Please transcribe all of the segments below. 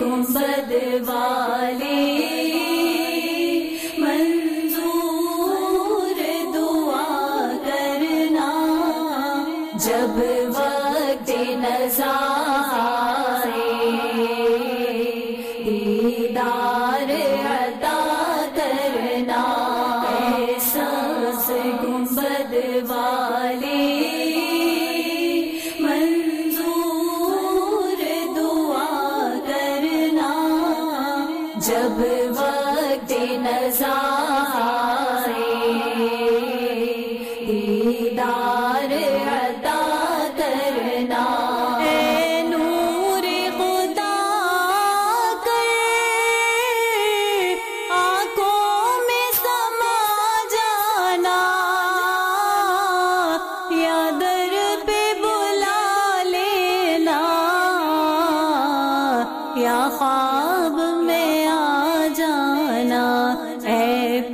गुंबद वाले मंजूर दुआ करना। जब वक्त नजारे अता करना। एहसास गुंबद जब वक्त नजारे दीदार अता करना। नूर खुदा कर, आँखों में समा जाना। या दर पे बुला लेना। या ख्वाब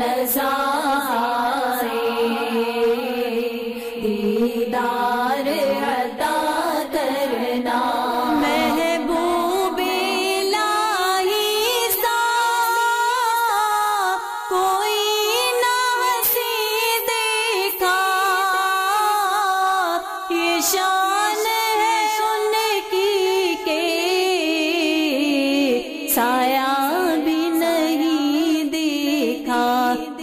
नजारे दीदार